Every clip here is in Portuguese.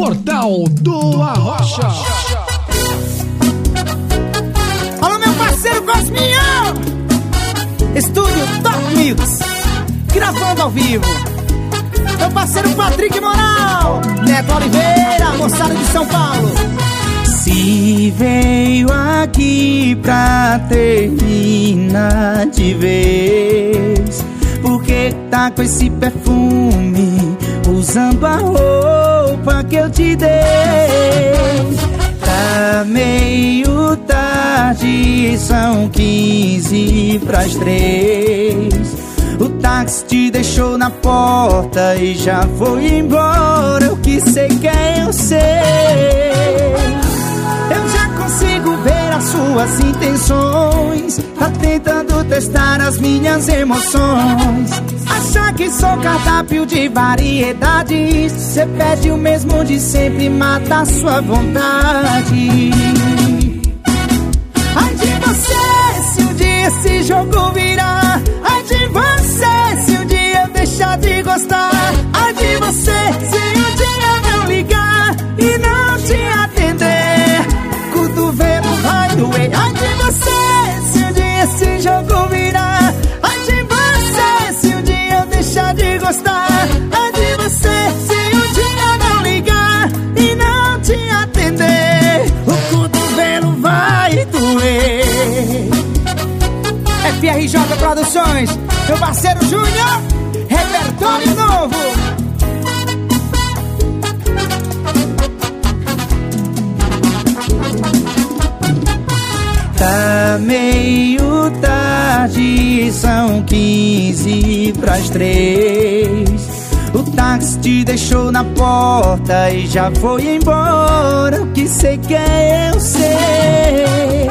Portal do Arrocha. Alô, meu parceiro Cosminho! Estúdio Top Mix, gravando ao vivo. Meu parceiro Patrick Moral, Neto Oliveira, moçada de São Paulo. Se veio aqui pra terminar de vez, porque tá com esse perfume, usando a roupa que eu te dei. Tá meio tarde, são quinze pras três. O táxi te deixou na porta e já foi embora. Eu que sei quem eu sei. Eu já consigo ver as suas intenções. Tá tentando testar as minhas emoções. Achar que sou cardápio de variedades. Cê pede o mesmo de sempre, mata a sua vontade. De gostar. Ai de você, se um dia não ligar e não te atender. O cotovelo vai doer. FRJ Produções, meu parceiro Júnior, repertório novo. Tá meio tarde, são quinze pras três. O táxi te deixou na porta e já foi embora. O que sei que é eu sei.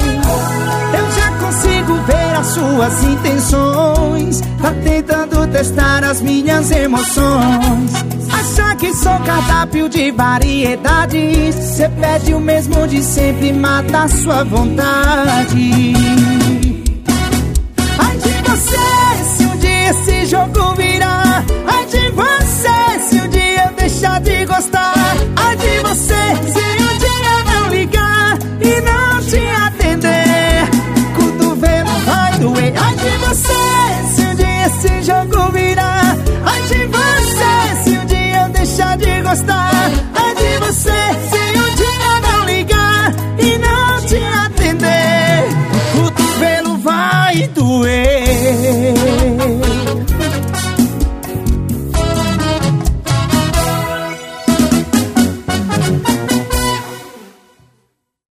Eu já consigo ver as suas intenções. Tá tentando testar as minhas emoções. Achar que sou cardápio de variedades. Cê pede o mesmo de sempre, mata a sua vontade. Ai de você, gostar. Ai de você, se um dia não ligar e não te atender. Cotovelo vai doer. Ai de você, se um dia esse jogo virar. Ai de você, se um dia eu deixar de gostar. Ai de você, se um dia não ligar e não te atender. O cotovelo vai doer.